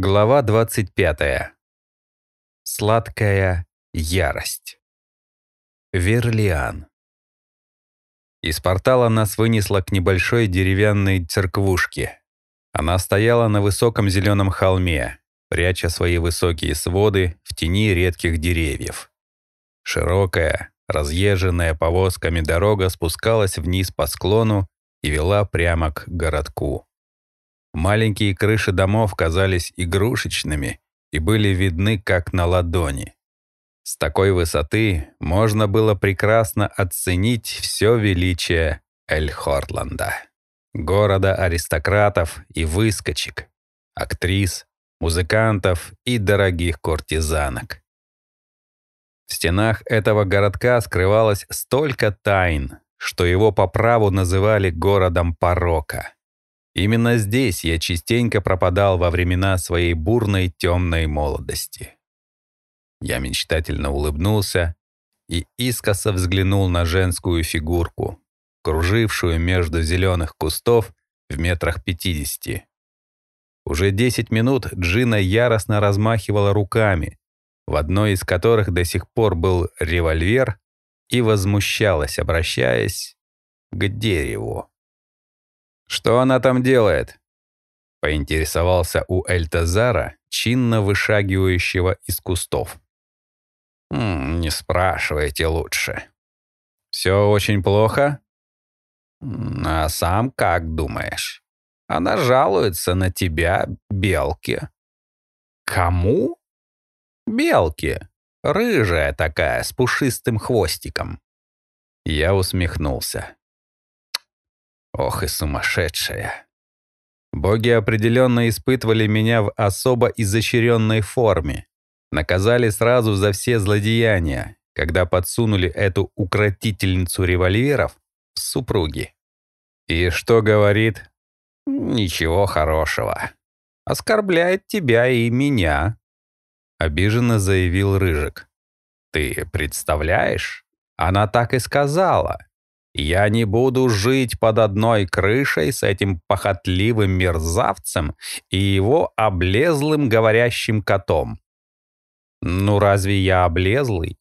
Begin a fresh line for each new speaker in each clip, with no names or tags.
Глава 25. Сладкая ярость. Верлиан. Из портала нас вынесло к небольшой деревянной церквушке. Она стояла на высоком зеленом холме, пряча свои высокие своды в тени редких деревьев. Широкая, разъезженная повозками дорога спускалась вниз по склону и вела прямо к городку. Маленькие крыши домов казались игрушечными и были видны как на ладони. С такой высоты можно было прекрасно оценить все величие Эль-Хортланда. Города аристократов и выскочек, актрис, музыкантов и дорогих куртизанок. В стенах этого городка скрывалось столько тайн, что его по праву называли городом порока. Именно здесь я частенько пропадал во времена своей бурной темной молодости. Я мечтательно улыбнулся и искоса взглянул на женскую фигурку, кружившую между зеленых кустов в метрах пятидесяти. Уже десять минут Джина яростно размахивала руками, в одной из которых до сих пор был револьвер, и возмущалась, обращаясь к дереву. «Что она там делает?» — поинтересовался у Эльтазара, чинно вышагивающего из кустов. «М «Не спрашивайте лучше. Все очень плохо?» «А сам как думаешь? Она жалуется на тебя, белки». «Кому?» «Белки. Рыжая такая, с пушистым хвостиком». Я усмехнулся. Ох и сумасшедшая. Боги определенно испытывали меня в особо изощренной форме. Наказали сразу за все злодеяния, когда подсунули эту укротительницу револьверов в супруги. И что говорит? Ничего хорошего. Оскорбляет тебя и меня. Обиженно заявил Рыжик. Ты представляешь? Она так и сказала. Я не буду жить под одной крышей с этим похотливым мерзавцем и его облезлым говорящим котом. Ну разве я облезлый?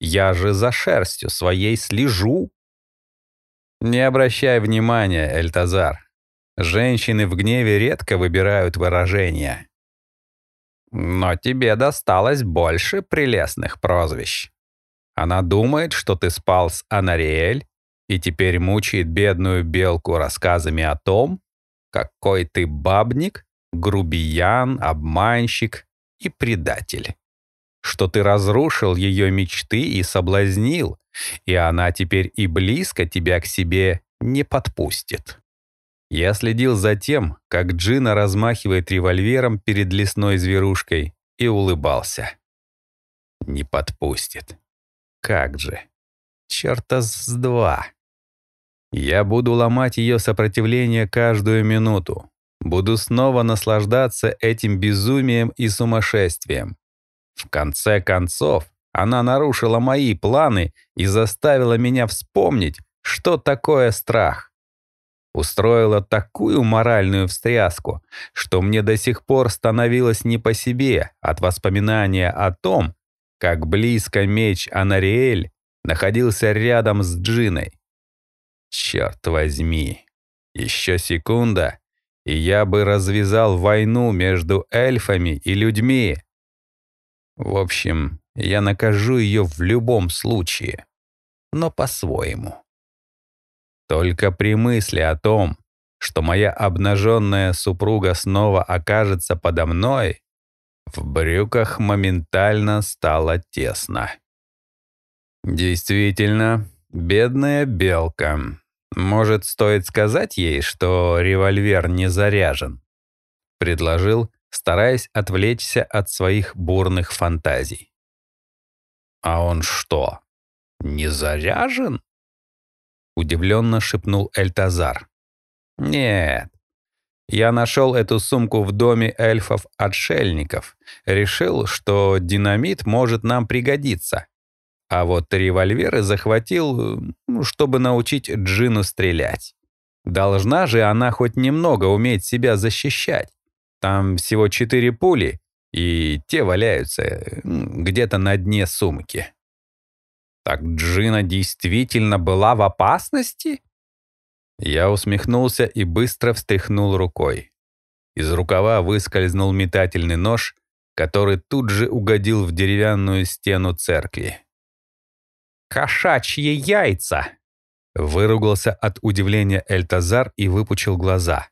Я же за шерстью своей слежу. Не обращай внимания, Эльтазар. Женщины в гневе редко выбирают выражения. Но тебе досталось больше прелестных прозвищ. Она думает, что ты спал с Анариэль, и теперь мучает бедную белку рассказами о том, какой ты бабник, грубиян, обманщик и предатель. Что ты разрушил ее мечты и соблазнил, и она теперь и близко тебя к себе не подпустит. Я следил за тем, как Джина размахивает револьвером перед лесной зверушкой и улыбался. Не подпустит. Как же. Черта с два. Я буду ломать ее сопротивление каждую минуту. Буду снова наслаждаться этим безумием и сумасшествием. В конце концов, она нарушила мои планы и заставила меня вспомнить, что такое страх. Устроила такую моральную встряску, что мне до сих пор становилось не по себе от воспоминания о том, как близко меч Анариэль находился рядом с Джиной. Черт возьми, еще секунда, и я бы развязал войну между эльфами и людьми. В общем, я накажу ее в любом случае, но по-своему. Только при мысли о том, что моя обнаженная супруга снова окажется подо мной, в брюках моментально стало тесно. Действительно, бедная белка. «Может, стоит сказать ей, что револьвер не заряжен?» — предложил, стараясь отвлечься от своих бурных фантазий. «А он что, не заряжен?» — удивленно шепнул Эльтазар. «Нет, я нашел эту сумку в доме эльфов-отшельников. Решил, что динамит может нам пригодиться. А вот револьверы захватил, чтобы научить Джину стрелять. Должна же она хоть немного уметь себя защищать. Там всего четыре пули, и те валяются где-то на дне сумки. Так Джина действительно была в опасности? Я усмехнулся и быстро встряхнул рукой. Из рукава выскользнул метательный нож, который тут же угодил в деревянную стену церкви. «Кошачьи яйца!» Выругался от удивления Эльтазар и выпучил глаза.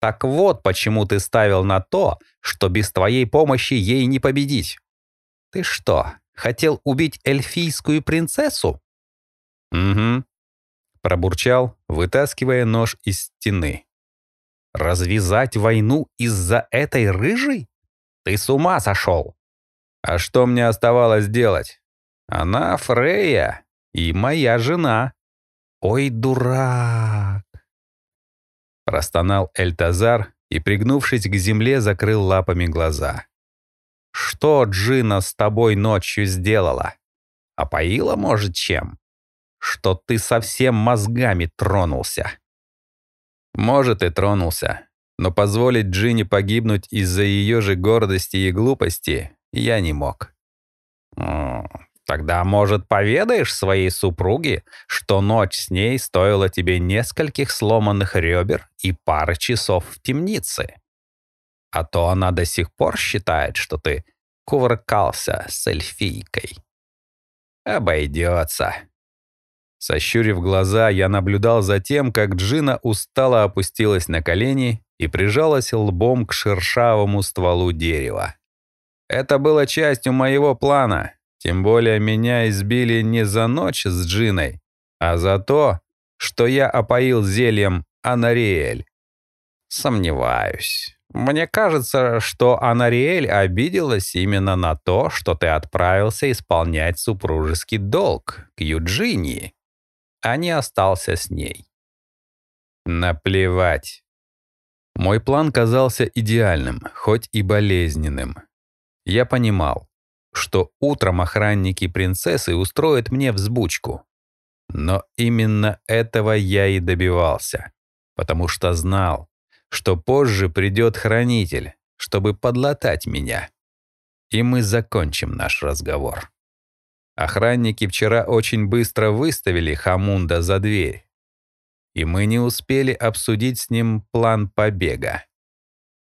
«Так вот, почему ты ставил на то, что без твоей помощи ей не победить. Ты что, хотел убить эльфийскую принцессу?» «Угу», — пробурчал, вытаскивая нож из стены. «Развязать войну из-за этой рыжей? Ты с ума сошел!» «А что мне оставалось делать? Она Фрея и моя жена». «Ой, дурак!» Простонал Эльтазар и, пригнувшись к земле, закрыл лапами глаза. «Что Джина с тобой ночью сделала? Опоила, может, чем? Что ты совсем мозгами тронулся?» «Может, и тронулся, но позволить Джине погибнуть из-за ее же гордости и глупости я не мог. Тогда, может, поведаешь своей супруге, что ночь с ней стоила тебе нескольких сломанных ребер и пары часов в темнице? А то она до сих пор считает, что ты кувыркался с эльфийкой. Обойдется. Сощурив глаза, я наблюдал за тем, как Джина устало опустилась на колени и прижалась лбом к шершавому стволу дерева. Это было частью моего плана, тем более меня избили не за ночь с Джиной, а за то, что я опоил зельем Анариэль. Сомневаюсь. Мне кажется, что Анариэль обиделась именно на то, что ты отправился исполнять супружеский долг к Юджинии, а не остался с ней. Наплевать. Мой план казался идеальным, хоть и болезненным. Я понимал, что утром охранники принцессы устроят мне взбучку. Но именно этого я и добивался, потому что знал, что позже придет хранитель, чтобы подлатать меня. И мы закончим наш разговор. Охранники вчера очень быстро выставили Хамунда за дверь, и мы не успели обсудить с ним план побега.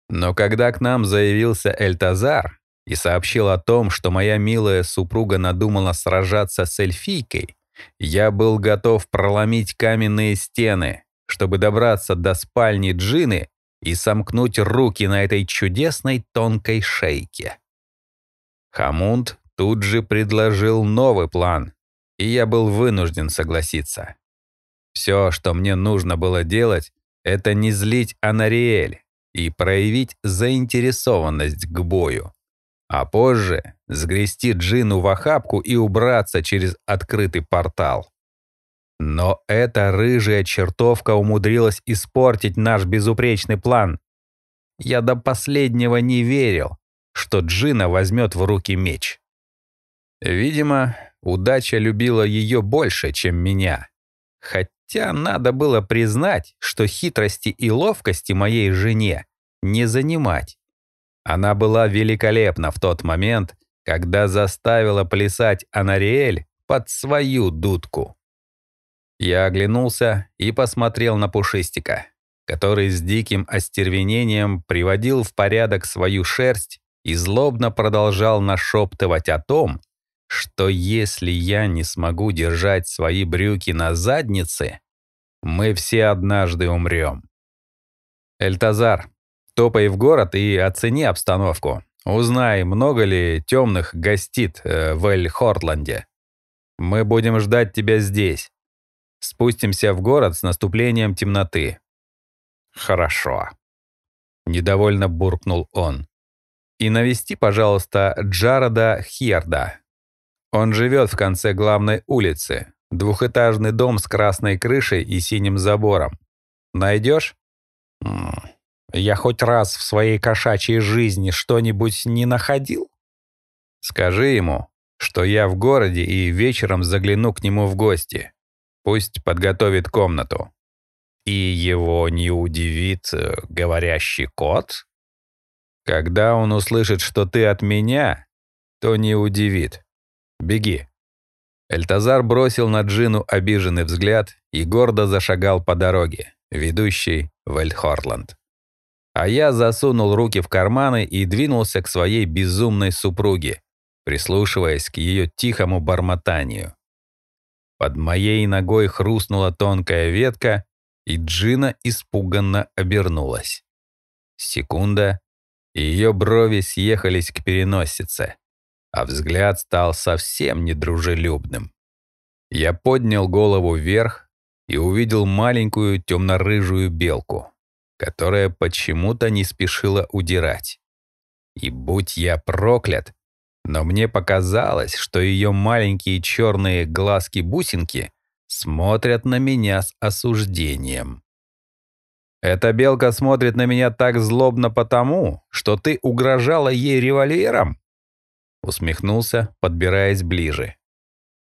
Но когда к нам заявился Эльтазар, и сообщил о том, что моя милая супруга надумала сражаться с эльфийкой, я был готов проломить каменные стены, чтобы добраться до спальни Джины и сомкнуть руки на этой чудесной тонкой шейке. Хамунд тут же предложил новый план, и я был вынужден согласиться. Все, что мне нужно было делать, это не злить Анариэль и проявить заинтересованность к бою а позже сгрести Джину в охапку и убраться через открытый портал. Но эта рыжая чертовка умудрилась испортить наш безупречный план. Я до последнего не верил, что Джина возьмет в руки меч. Видимо, удача любила ее больше, чем меня. Хотя надо было признать, что хитрости и ловкости моей жене не занимать. Она была великолепна в тот момент, когда заставила плясать Анариэль под свою дудку. Я оглянулся и посмотрел на Пушистика, который с диким остервенением приводил в порядок свою шерсть и злобно продолжал нашептывать о том, что если я не смогу держать свои брюки на заднице, мы все однажды умрем. «Эльтазар, Топай в город и оцени обстановку. Узнай, много ли темных гостит э, в Эль-Хортланде. Мы будем ждать тебя здесь. Спустимся в город с наступлением темноты. Хорошо. Недовольно буркнул он. И навести, пожалуйста, Джарода Хьерда. Он живет в конце главной улицы. Двухэтажный дом с красной крышей и синим забором. Найдешь? Я хоть раз в своей кошачьей жизни что-нибудь не находил? Скажи ему, что я в городе и вечером загляну к нему в гости. Пусть подготовит комнату. И его не удивит э, говорящий кот? Когда он услышит, что ты от меня, то не удивит. Беги. Эльтазар бросил на Джину обиженный взгляд и гордо зашагал по дороге, ведущей в Эльхорланд. А я засунул руки в карманы и двинулся к своей безумной супруге, прислушиваясь к ее тихому бормотанию. Под моей ногой хрустнула тонкая ветка, и Джина испуганно обернулась. Секунда, и ее брови съехались к переносице, а взгляд стал совсем недружелюбным. Я поднял голову вверх и увидел маленькую темно-рыжую белку, которая почему-то не спешила удирать. И будь я проклят, но мне показалось, что ее маленькие черные глазки-бусинки смотрят на меня с осуждением. «Эта белка смотрит на меня так злобно потому, что ты угрожала ей револьвером?» Усмехнулся, подбираясь ближе.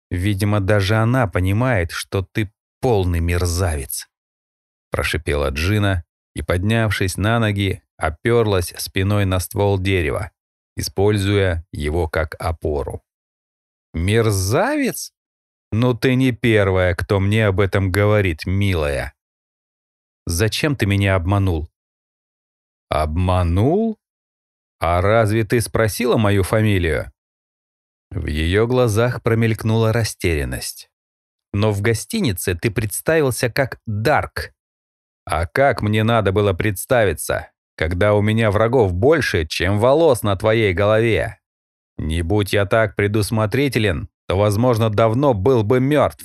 «Видимо, даже она понимает, что ты полный мерзавец», прошипела Джина и, поднявшись на ноги, оперлась спиной на ствол дерева, используя его как опору. «Мерзавец? Ну ты не первая, кто мне об этом говорит, милая. Зачем ты меня обманул?» «Обманул? А разве ты спросила мою фамилию?» В ее глазах промелькнула растерянность. «Но в гостинице ты представился как Дарк». «А как мне надо было представиться? когда у меня врагов больше, чем волос на твоей голове. Не будь я так предусмотрителен, то, возможно, давно был бы мертв.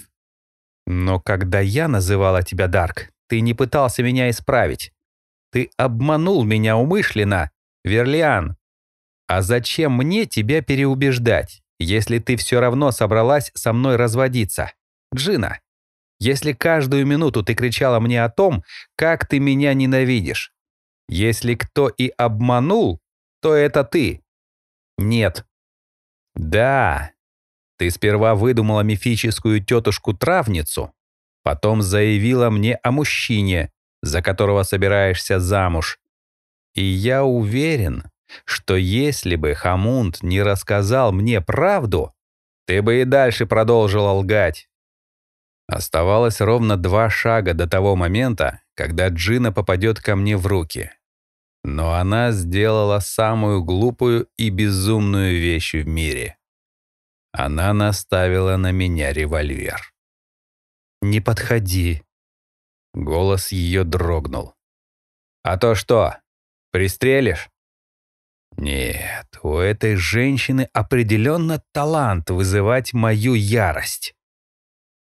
Но когда я называла тебя Дарк, ты не пытался меня исправить. Ты обманул меня умышленно, Верлиан. А зачем мне тебя переубеждать, если ты все равно собралась со мной разводиться? Джина, если каждую минуту ты кричала мне о том, как ты меня ненавидишь, если кто и обманул, то это ты. Нет. Да. Ты сперва выдумала мифическую тетушку-травницу, потом заявила мне о мужчине, за которого собираешься замуж. И я уверен, что если бы Хамунд не рассказал мне правду, ты бы и дальше продолжила лгать. Оставалось ровно два шага до того момента, когда Джина попадет ко мне в руки. Но она сделала самую глупую и безумную вещь в мире. Она наставила на меня револьвер. «Не подходи». Голос ее дрогнул. «А то что, пристрелишь?» Нет, у этой женщины определенно талант вызывать мою ярость.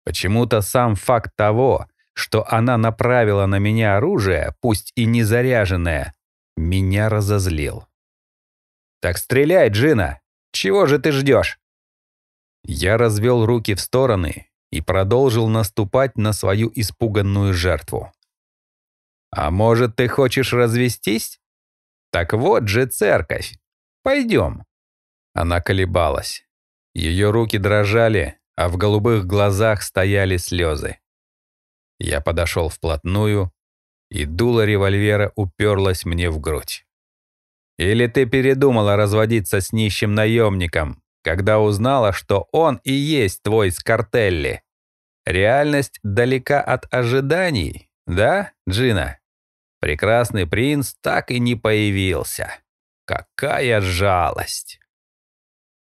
Почему-то сам факт того, что она направила на меня оружие, пусть и не заряженное, меня разозлил. «Так стреляй, Джина! Чего же ты ждешь?» Я развел руки в стороны и продолжил наступать на свою испуганную жертву. «А может, ты хочешь развестись? Так вот же церковь. Пойдем». Она колебалась. Ее руки дрожали, а в голубых глазах стояли слезы. Я подошел вплотную и дуло револьвера уперлось мне в грудь. «Или ты передумала разводиться с нищим наемником, когда узнала, что он и есть твой Скартелли? Реальность далека от ожиданий, да, Джина? Прекрасный принц так и не появился. Какая жалость!»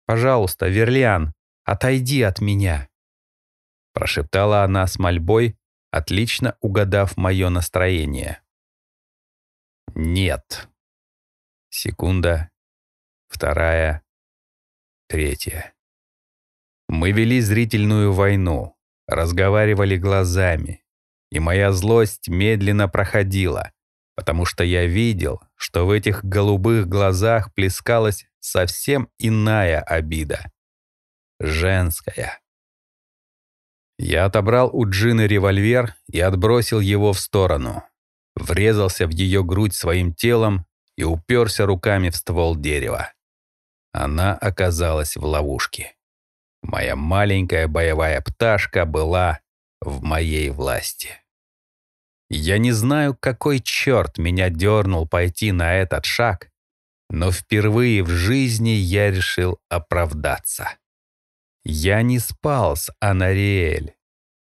«Пожалуйста, Верлиан, отойди от меня!» Прошептала она с мольбой, отлично угадав мое настроение. «Нет». Секунда, вторая, третья. Мы вели зрительную войну, разговаривали глазами, и моя злость медленно проходила, потому что я видел, что в этих голубых глазах плескалась совсем иная обида. Женская. Я отобрал у Джины револьвер и отбросил его в сторону. Врезался в ее грудь своим телом и уперся руками в ствол дерева. Она оказалась в ловушке. Моя маленькая боевая пташка была в моей власти. Я не знаю, какой черт меня дернул пойти на этот шаг, Но впервые в жизни я решил оправдаться. «Я не спал с Анариэль»,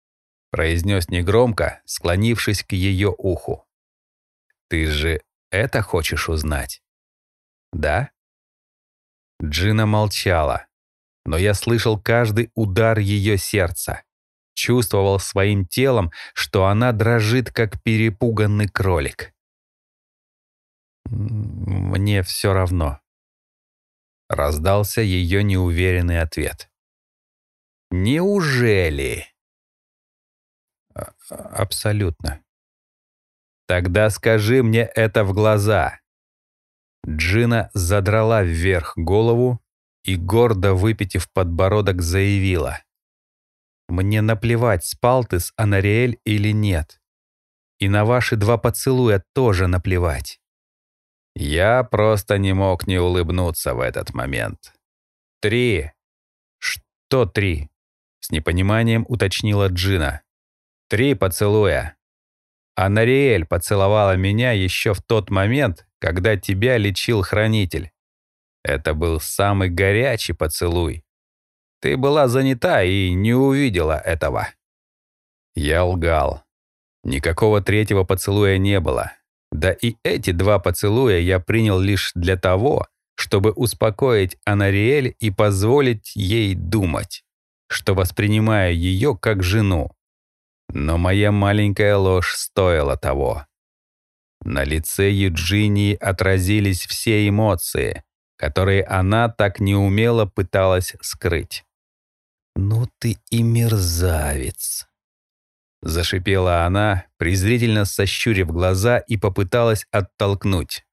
— произнес негромко, склонившись к ее уху. «Ты же это хочешь узнать?» «Да?» Джина молчала, но я слышал каждый удар ее сердца. Чувствовал своим телом, что она дрожит, как перепуганный кролик. «Мне все равно», — раздался ее неуверенный ответ. «Неужели?» а, «Абсолютно». «Тогда скажи мне это в глаза». Джина задрала вверх голову и, гордо выпитив подбородок, заявила. «Мне наплевать, спал ты с Анариэль или нет. И на ваши два поцелуя тоже наплевать. Я просто не мог не улыбнуться в этот момент. «Три!» «Что три?» С непониманием уточнила Джина. «Три поцелуя!» А Нариэль поцеловала меня еще в тот момент, когда тебя лечил хранитель. Это был самый горячий поцелуй. Ты была занята и не увидела этого. Я лгал. Никакого третьего поцелуя не было. Да и эти два поцелуя я принял лишь для того, чтобы успокоить Анариэль и позволить ей думать, что воспринимаю ее как жену. Но моя маленькая ложь стоила того. На лице Юджинии отразились все эмоции, которые она так неумело пыталась скрыть. «Ну ты и мерзавец!» Зашипела она, презрительно сощурив глаза и попыталась оттолкнуть.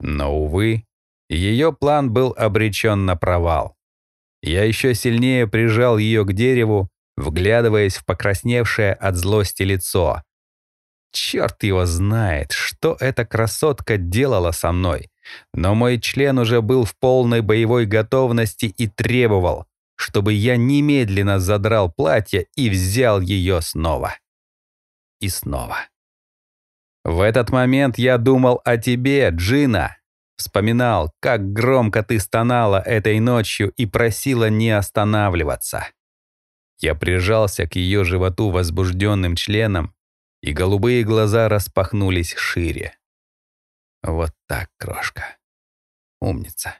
Но, увы, ее план был обречен на провал. Я еще сильнее прижал ее к дереву, вглядываясь в покрасневшее от злости лицо. Черт его знает, что эта красотка делала со мной, но мой член уже был в полной боевой готовности и требовал, чтобы я немедленно задрал платье и взял ее снова. И снова. В этот момент я думал о тебе, Джина. Вспоминал, как громко ты стонала этой ночью и просила не останавливаться. Я прижался к ее животу возбужденным членом, и голубые глаза распахнулись шире. Вот так, крошка. Умница.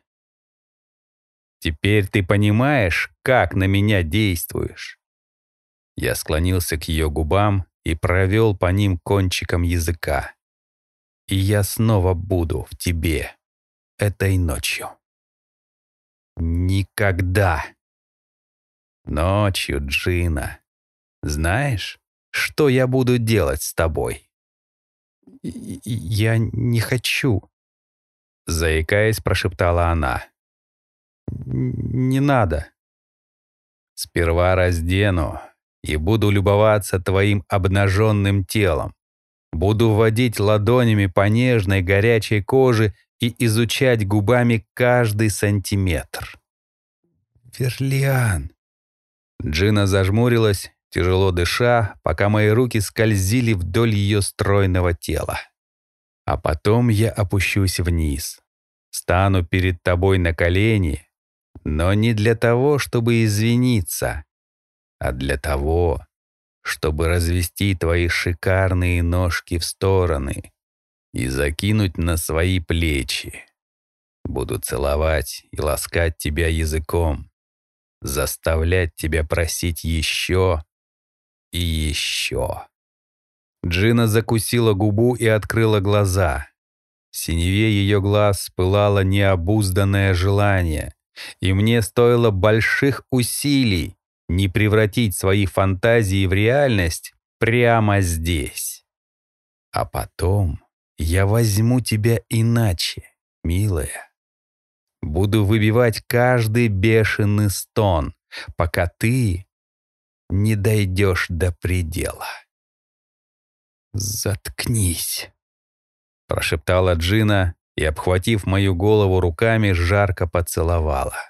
Теперь ты понимаешь, как на меня действуешь?» Я склонился к ее губам и провел по ним кончиком языка. «И я снова буду в тебе этой ночью». «Никогда!» «Ночью, Джина. Знаешь, что я буду делать с тобой?» «Я не хочу», — заикаясь, прошептала она. Не надо. Сперва раздену и буду любоваться твоим обнаженным телом. Буду водить ладонями по нежной горячей коже и изучать губами каждый сантиметр. Верлиан. Джина зажмурилась, тяжело дыша, пока мои руки скользили вдоль ее стройного тела. А потом я опущусь вниз, стану перед тобой на колени но не для того, чтобы извиниться, а для того, чтобы развести твои шикарные ножки в стороны и закинуть на свои плечи. Буду целовать и ласкать тебя языком, заставлять тебя просить еще и еще. Джина закусила губу и открыла глаза. В синеве ее глаз пылало необузданное желание — и мне стоило больших усилий не превратить свои фантазии в реальность прямо здесь. А потом я возьму тебя иначе, милая. Буду выбивать каждый бешеный стон, пока ты не дойдешь до предела. «Заткнись», — прошептала Джина, и, обхватив мою голову руками, жарко поцеловала.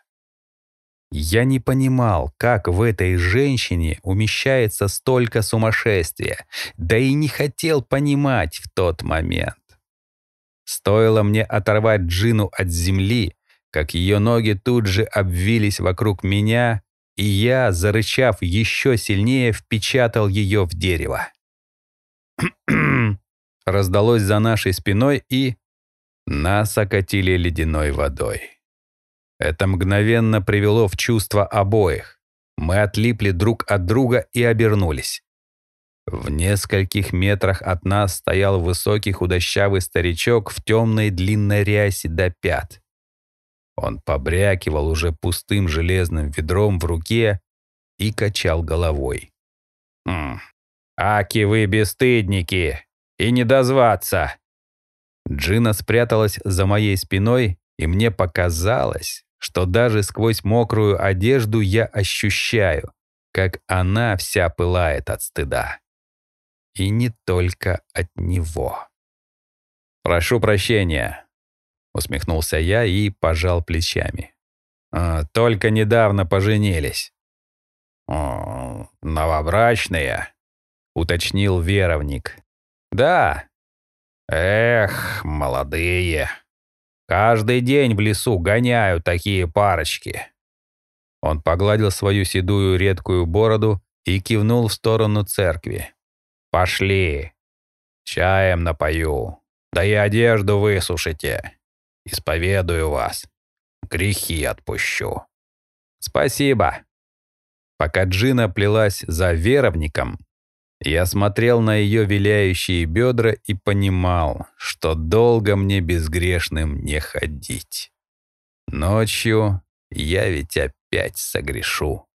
Я не понимал, как в этой женщине умещается столько сумасшествия, да и не хотел понимать в тот момент. Стоило мне оторвать Джину от земли, как ее ноги тут же обвились вокруг меня, и я, зарычав еще сильнее, впечатал ее в дерево. Раздалось за нашей спиной, и нас окатили ледяной водой. Это мгновенно привело в чувство обоих. Мы отлипли друг от друга и обернулись. В нескольких метрах от нас стоял высокий худощавый старичок в темной длинной рясе до пят. Он побрякивал уже пустым железным ведром в руке и качал головой. «Хм, «Аки вы бесстыдники! И не дозваться!» Джина спряталась за моей спиной, и мне показалось, что даже сквозь мокрую одежду я ощущаю, как она вся пылает от стыда. И не только от него. «Прошу прощения», — усмехнулся я и пожал плечами. «А, «Только недавно поженились». «О, «Новобрачные», — уточнил веровник. «Да». «Эх, молодые. Каждый день в лесу гоняют такие парочки». Он погладил свою седую редкую бороду и кивнул в сторону церкви. «Пошли. Чаем напою. Да и одежду высушите. Исповедую вас. Грехи отпущу». «Спасибо». Пока Джина плелась за веровником, я смотрел на ее виляющие бедра и понимал, что долго мне безгрешным не ходить. Ночью я ведь опять согрешу.